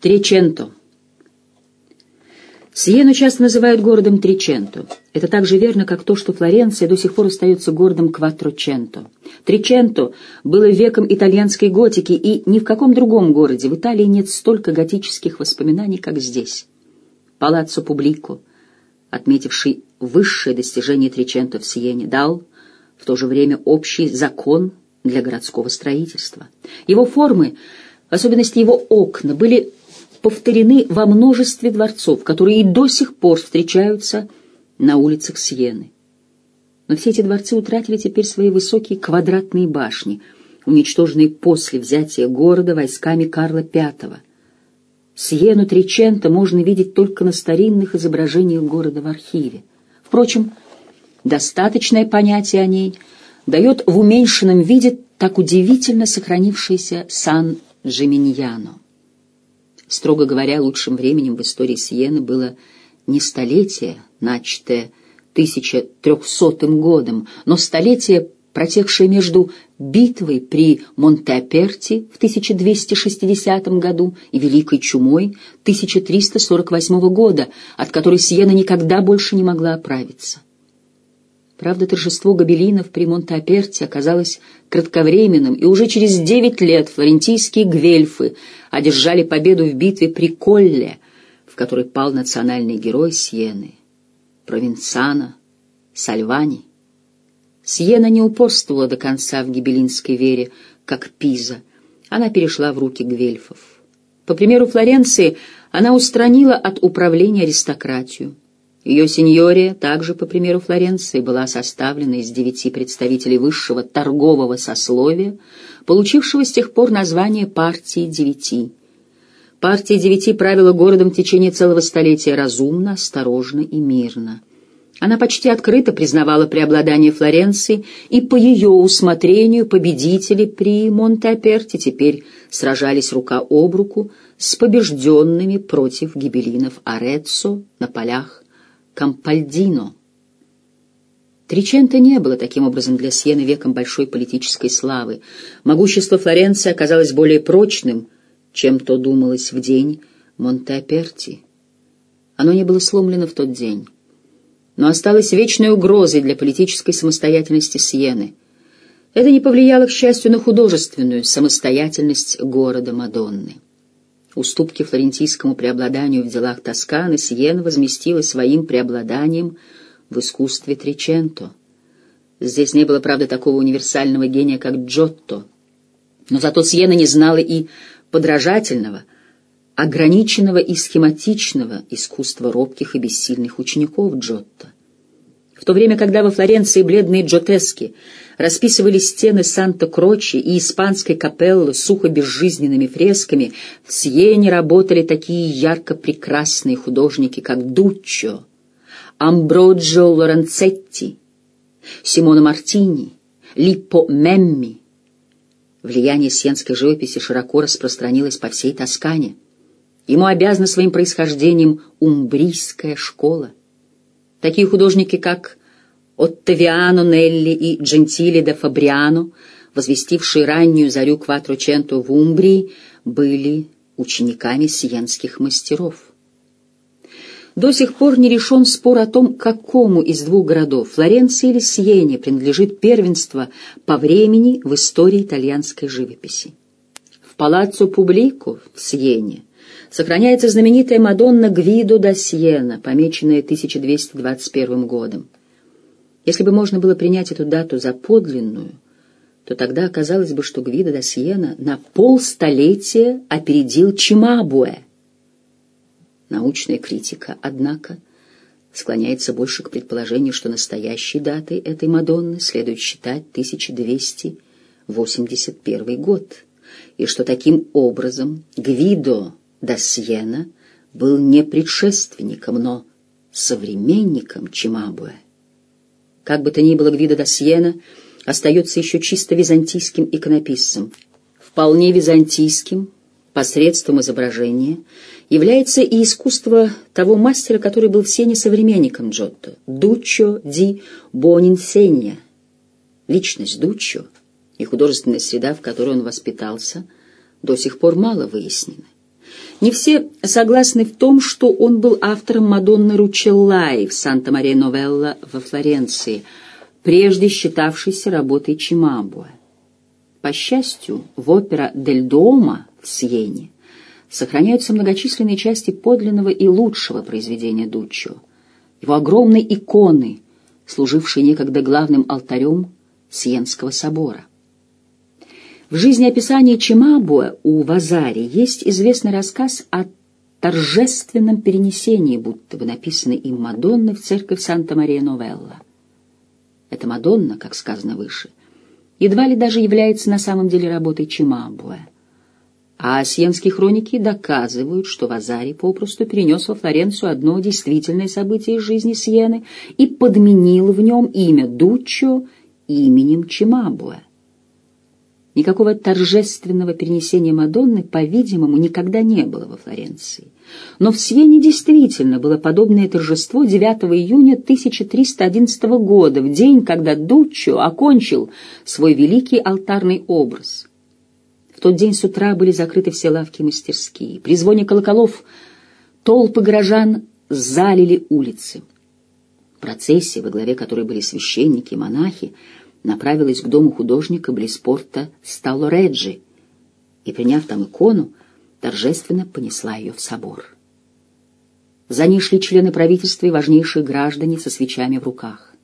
Треченто. Сиену часто называют городом Триченто. Это так же верно, как то, что Флоренция до сих пор остается городом Кватроченто. Триченто было веком итальянской готики, и ни в каком другом городе в Италии нет столько готических воспоминаний, как здесь. Палаццо Публико, отметивший высшее достижение Триченто в Сиене, дал в то же время общий закон для городского строительства. Его формы, в особенности его окна, были повторены во множестве дворцов, которые и до сих пор встречаются на улицах Сиены. Но все эти дворцы утратили теперь свои высокие квадратные башни, уничтоженные после взятия города войсками Карла V. Сиену Триченто можно видеть только на старинных изображениях города в архиве. Впрочем, достаточное понятие о ней дает в уменьшенном виде так удивительно сохранившийся Сан-Джиминьяно. Строго говоря, лучшим временем в истории Сиены было не столетие, начатое 1300 годом, но столетие, протекшее между битвой при Монтеаперти в 1260 году и Великой чумой 1348 года, от которой Сиена никогда больше не могла оправиться. Правда, торжество гобелинов при Монтаперте оказалось кратковременным, и уже через девять лет флорентийские гвельфы одержали победу в битве при Колле, в которой пал национальный герой Сиены, Провинцано, Сальвани. Сиена не упорствовала до конца в гибелинской вере, как Пиза. Она перешла в руки гвельфов. По примеру Флоренции, она устранила от управления аристократию, ее сеньория, также по примеру Флоренции, была составлена из девяти представителей высшего торгового сословия, получившего с тех пор название «Партии девяти». Партия девяти правила городом в течение целого столетия разумно, осторожно и мирно. Она почти открыто признавала преобладание Флоренции, и по ее усмотрению победители при Монте-Аперте теперь сражались рука об руку с побежденными против гибелинов Ареццо на полях Кампальдино. Триченто не было таким образом для Сиены веком большой политической славы. Могущество Флоренции оказалось более прочным, чем то думалось в день Монте-Аперти. Оно не было сломлено в тот день, но осталось вечной угрозой для политической самостоятельности Сиены. Это не повлияло, к счастью, на художественную самостоятельность города Мадонны. Уступки флорентийскому преобладанию в делах Тосканы Сиена возместила своим преобладанием в искусстве Триченто. Здесь не было, правда, такого универсального гения, как Джотто, но зато Сиена не знала и подражательного, ограниченного и схематичного искусства робких и бессильных учеников Джотто. В то время, когда во Флоренции бледные джотески расписывали стены Санта-Крочи и испанской капеллы сухо безжизненными фресками, в Сиене работали такие ярко прекрасные художники, как Дуччо, Амброджо Лоренцетти, Симона Мартини, Липпо Мемми. Влияние сиенской живописи широко распространилось по всей Тоскане. Ему обязана своим происхождением умбрийская школа. Такие художники, как Оттавиано Нелли и Джентили де Фабриано, возвестившие раннюю зарю Кватроченто в Умбрии, были учениками сиенских мастеров. До сих пор не решен спор о том, какому из двух городов, Флоренции или Сиене, принадлежит первенство по времени в истории итальянской живописи. В Палаццо Публико в Сиене сохраняется знаменитая Мадонна Гвидо да Сиена, помеченная 1221 годом. Если бы можно было принять эту дату за подлинную, то тогда оказалось бы, что Гвида да Сиена на полстолетия опередил Чимабуэ. Научная критика, однако, склоняется больше к предположению, что настоящей датой этой Мадонны следует считать 1281 год, и что таким образом Гвидо да Сиена был не предшественником, но современником Чимабуэ. Как бы то ни было, Гвидо да Сьена остается еще чисто византийским иконописцем. Вполне византийским, посредством изображения, является и искусство того мастера, который был в Сене современником Джотто, Дуччо ди Бонинсенья. Личность Дуччо и художественная среда, в которой он воспитался, до сих пор мало выяснены. Не все согласны в том, что он был автором Мадонны Ручеллаи в Санта-Мария-Новелла во Флоренции, прежде считавшейся работой Чимабуа. По счастью, в опера «Дель Дома» в Сиене сохраняются многочисленные части подлинного и лучшего произведения Дуччо, его огромной иконы, служившей некогда главным алтарем Сиенского собора. В жизнеописании Чимабуа у Вазари есть известный рассказ о торжественном перенесении, будто бы написанной им Мадонны в церковь Санта-Мария-Новелла. Эта Мадонна, как сказано выше, едва ли даже является на самом деле работой Чимабуа. А сиенские хроники доказывают, что Вазари попросту перенес во Флоренцию одно действительное событие из жизни Сиены и подменил в нем имя Дуччо именем Чимабуа. Никакого торжественного перенесения Мадонны, по-видимому, никогда не было во Флоренции. Но в Сиене действительно было подобное торжество 9 июня 1311 года, в день, когда Дуччо окончил свой великий алтарный образ. В тот день с утра были закрыты все лавки и мастерские. При звоне колоколов толпы горожан залили улицы. Процессия, во главе которой были священники и монахи, направилась к дому художника близ порта Сталлореджи и, приняв там икону, торжественно понесла ее в собор. За ней шли члены правительства и важнейшие граждане со свечами в руках.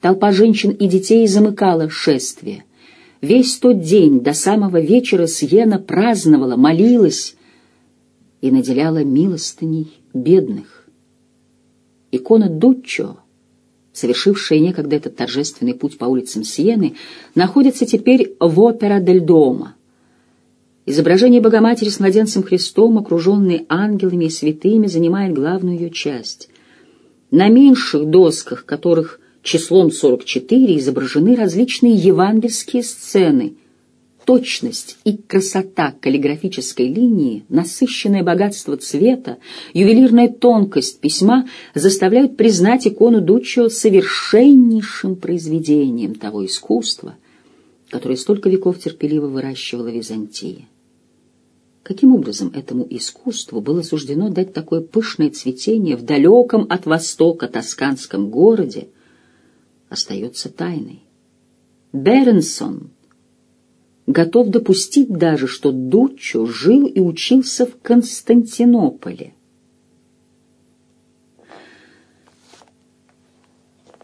Толпа женщин и детей замыкала шествие. Весь тот день до самого вечера Сьена праздновала, молилась и наделяла милостыней бедных. Икона Дуччо — совершившая некогда этот торжественный путь по улицам Сиены, находится теперь в опера дель Дома. Изображение Богоматери с младенцем Христом, окруженной ангелами и святыми, занимает главную ее часть. На меньших досках, которых числом 44, изображены различные евангельские сцены – точность и красота каллиграфической линии, насыщенное богатство цвета, ювелирная тонкость письма заставляют признать икону Дуччо совершеннейшим произведением того искусства, которое столько веков терпеливо выращивала Византия. Каким образом этому искусству было суждено дать такое пышное цветение в далеком от востока тосканском городе, остается тайной. Беренсон готов допустить даже, что Дуччо жил и учился в Константинополе.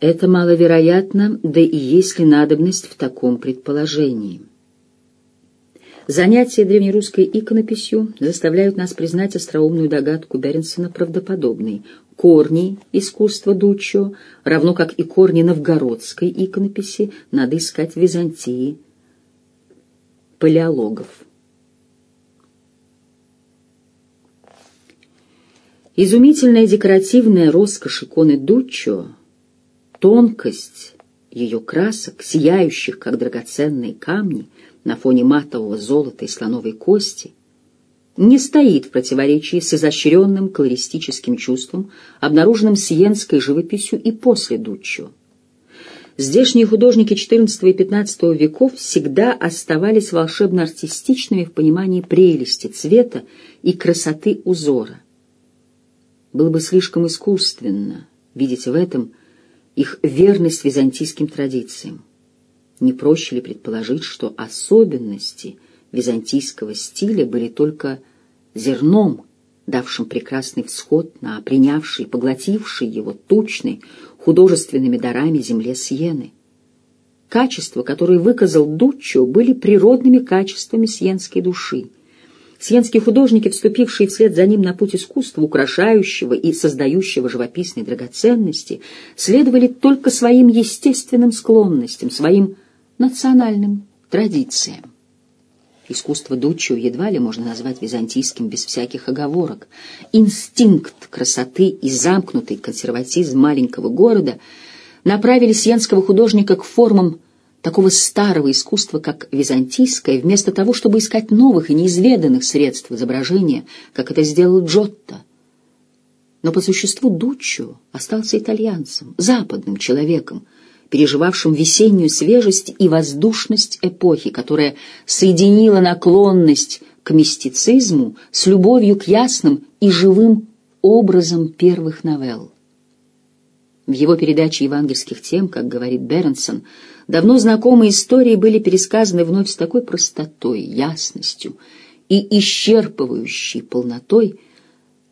Это маловероятно, да и есть ли надобность в таком предположении. Занятия древнерусской иконописью заставляют нас признать остроумную догадку Беренсона правдоподобной. Корни искусства Дуччо, равно как и корни новгородской иконописи, надо искать в Византии – палеологов. Изумительная декоративная роскошь иконы Дуччо, тонкость ее красок, сияющих, как драгоценные камни, на фоне матового золота и слоновой кости, не стоит в противоречии с изощренным колористическим чувством, обнаруженным сиенской живописью и после Дуччо. Здешние художники XIV и XV веков всегда оставались волшебно-артистичными в понимании прелести цвета и красоты узора. Было бы слишком искусственно видеть в этом их верность византийским традициям. Не проще ли предположить, что особенности византийского стиля были только зерном, давшим прекрасный всход на принявший, поглотивший его тучный, художественными дарами земле Сиены. Качества, которые выказал Дуччо, были природными качествами сиенской души. Сиенские художники, вступившие вслед за ним на путь искусства, украшающего и создающего живописные драгоценности, следовали только своим естественным склонностям, своим национальным традициям. Искусство Дуччо едва ли можно назвать византийским без всяких оговорок. Инстинкт красоты и замкнутый консерватизм маленького города направили сиенского художника к формам такого старого искусства, как византийское, вместо того, чтобы искать новых и неизведанных средств изображения, как это сделал Джотто. Но по существу Дуччо остался итальянцем, западным человеком, переживавшим весеннюю свежесть и воздушность эпохи, которая соединила наклонность к мистицизму с любовью к ясным и живым образом первых новелл. В его передаче евангельских тем, как говорит Бернсон, давно знакомые истории были пересказаны вновь с такой простотой, ясностью и исчерпывающей полнотой,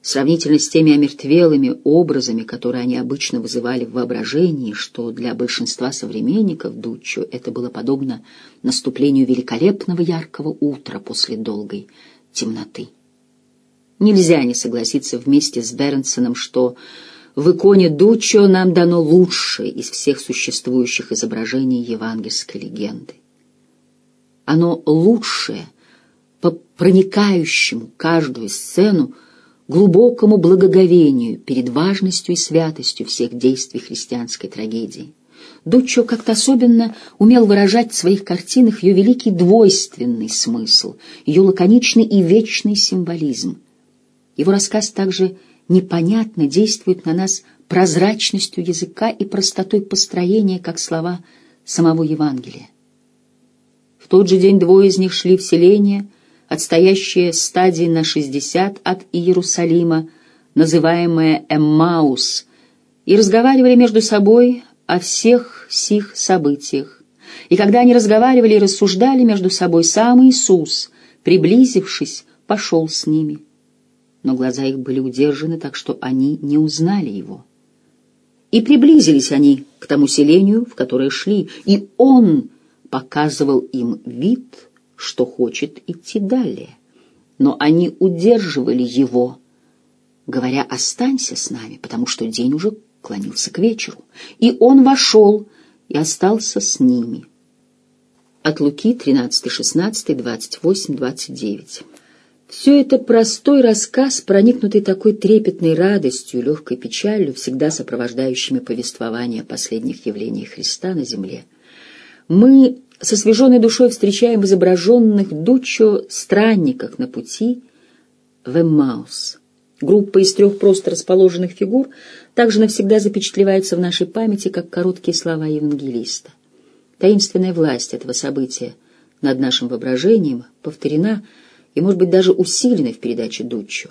сравнительно с теми омертвелыми образами, которые они обычно вызывали в воображении, что для большинства современников Дуччо это было подобно наступлению великолепного яркого утра после долгой темноты. Нельзя не согласиться вместе с Бернсоном, что в иконе Дуччо нам дано лучшее из всех существующих изображений евангельской легенды. Оно лучшее по проникающему каждую сцену глубокому благоговению перед важностью и святостью всех действий христианской трагедии. Дуччо как-то особенно умел выражать в своих картинах ее великий двойственный смысл, ее лаконичный и вечный символизм. Его рассказ также непонятно действует на нас прозрачностью языка и простотой построения, как слова самого Евангелия. В тот же день двое из них шли в селение, отстоящее стадии на шестьдесят от Иерусалима, называемое Эммаус, и разговаривали между собой о всех сих событиях. И когда они разговаривали и рассуждали между собой, сам Иисус, приблизившись, пошел с ними но глаза их были удержаны, так что они не узнали его. И приблизились они к тому селению, в которое шли, и он показывал им вид, что хочет идти далее. Но они удерживали его, говоря «останься с нами», потому что день уже клонился к вечеру. И он вошел и остался с ними. От Луки 13, 16, 28, 29. Все это простой рассказ, проникнутый такой трепетной радостью, легкой печалью, всегда сопровождающими повествование о последних явлениях Христа на земле. Мы со свеженной душой встречаем изображенных Дуччо странниках на пути в Эммаус. Группа из трех просто расположенных фигур также навсегда запечатлевается в нашей памяти, как короткие слова евангелиста. Таинственная власть этого события над нашим воображением повторена – и, может быть, даже усиленной в передаче Дуччо.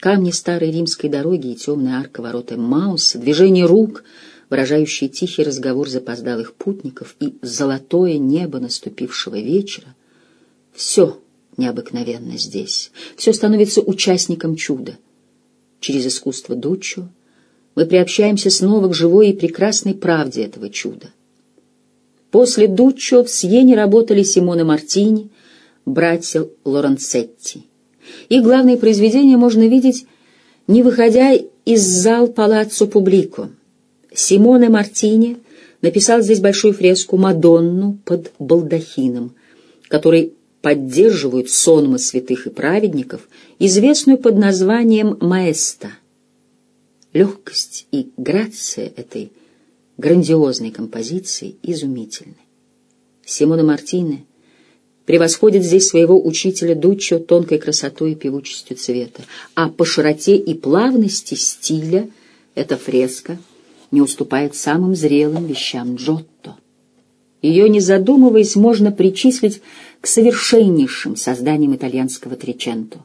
Камни старой римской дороги и темная арка ворота Мауса, движение рук, выражающие тихий разговор запоздалых путников и золотое небо наступившего вечера — все необыкновенно здесь, все становится участником чуда. Через искусство Дуччо мы приобщаемся снова к живой и прекрасной правде этого чуда. После Дуччо в Сьене работали Симона Мартини, братья Лоренцетти. Их главные произведения можно видеть, не выходя из зал Палаццо Публико. Симоне Мартини написал здесь большую фреску «Мадонну под балдахином», который поддерживают сонмы святых и праведников, известную под названием «Маэста». Легкость и грация этой грандиозной композиции изумительны. Симона Мартини — превосходит здесь своего учителя Дуччо тонкой красотой и певучестью цвета, а по широте и плавности стиля эта фреска не уступает самым зрелым вещам Джотто. Ее, не задумываясь, можно причислить к совершеннейшим созданиям итальянского треченто.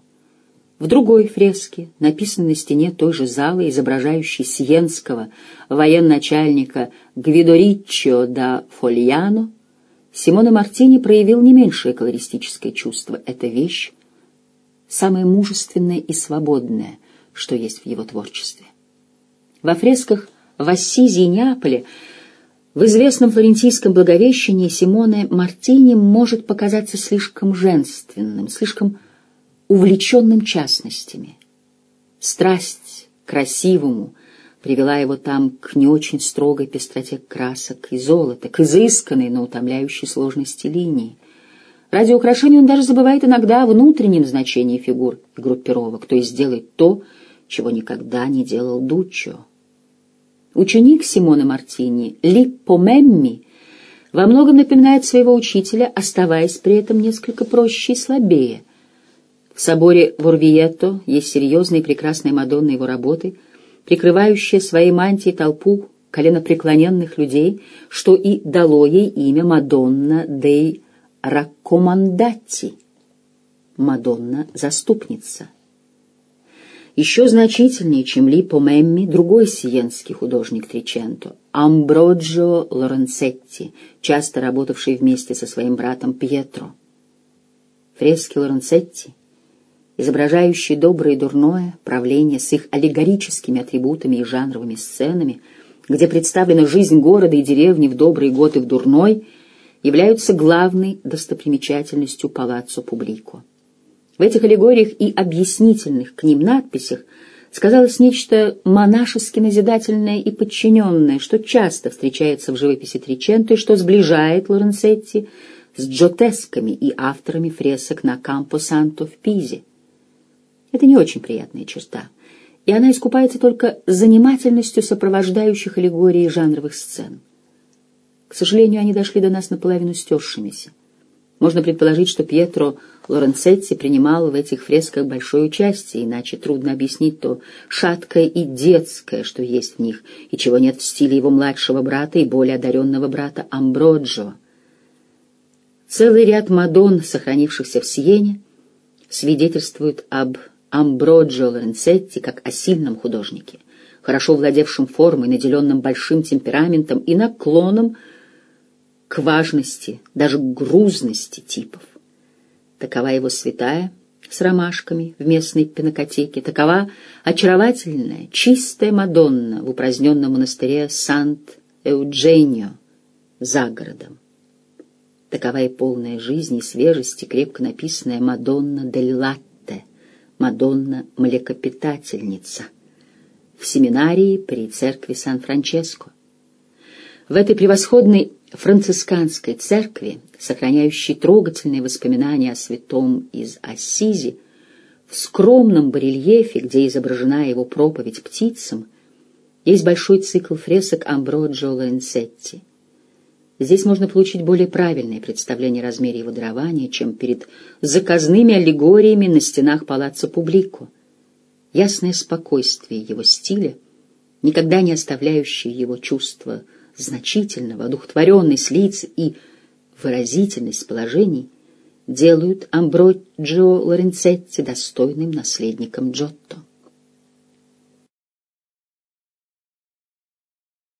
В другой фреске, написанной на стене той же залы, изображающей сиенского военачальника Гвидориччо да Фольяно, Симона Мартини проявил не меньшее колористическое чувство. Эта вещь самая мужественная и свободная, что есть в его творчестве. Во фресках в Ассизе и Неаполе в известном флорентийском благовещении Симоне Мартини может показаться слишком женственным, слишком увлеченным частностями. Страсть к красивому, привела его там к не очень строгой пестроте красок и золота, к изысканной, но утомляющей сложности линии. Ради украшения он даже забывает иногда о внутреннем значении фигур и группировок, то есть делает то, чего никогда не делал Дуччо. Ученик Симона Мартини, Липпо Мемми, во многом напоминает своего учителя, оставаясь при этом несколько проще и слабее. В соборе Ворвиетто есть серьезная и прекрасная Мадонна его работы — прикрывающая своей мантией толпу коленопреклоненных людей, что и дало ей имя Мадонна дей Раккомандати. Мадонна-заступница. Еще значительнее, чем Липо Мемми, другой сиенский художник Триченто, Амброджо Лоренцетти, часто работавший вместе со своим братом Пьетро. Фрески Лоренцетти, изображающие доброе и дурное правление с их аллегорическими атрибутами и жанровыми сценами, где представлена жизнь города и деревни в добрый год и в дурной, являются главной достопримечательностью Палаццо Публико. В этих аллегориях и объяснительных к ним надписях сказалось нечто монашески назидательное и подчиненное, что часто встречается в живописи Триченто и что сближает Лоренцетти с джотесками и авторами фресок на Кампо-Санто в Пизе. Это не очень приятная черта, и она искупается только занимательностью сопровождающих аллегории жанровых сцен. К сожалению, они дошли до нас наполовину стершимися. Можно предположить, что Пьетро Лоренцетти принимал в этих фресках большое участие, иначе трудно объяснить то шаткое и детское, что есть в них, и чего нет в стиле его младшего брата и более одаренного брата Амброджо. Целый ряд Мадон, сохранившихся в Сиене, свидетельствует об Амброджо Лоренцетти как о сильном художнике, хорошо владевшем формой, наделенном большим темпераментом и наклоном к важности, даже к грузности типов. Такова его святая с ромашками в местной пинокотеке, такова очаровательная, чистая Мадонна в упраздненном монастыре Сант-Эудженио за городом. Такова и полная жизни и свежести, крепко написанная Мадонна дель Латте, Мадонна млекопитательница в семинарии при церкви Сан-Франческо. В этой превосходной францисканской церкви, сохраняющей трогательные воспоминания о святом из Ассизи, в скромном барельефе, где изображена его проповедь птицам, есть большой цикл фресок Амброджо Ланцетти. Здесь можно получить более правильное представление о размере его дарования, чем перед заказными аллегориями на стенах палаца Публико. Ясное спокойствие его стиля, никогда не оставляющее его чувство – значительного, одухотворенность лиц и выразительность положений делают Амброджио Лоренцетти достойным наследником Джотто.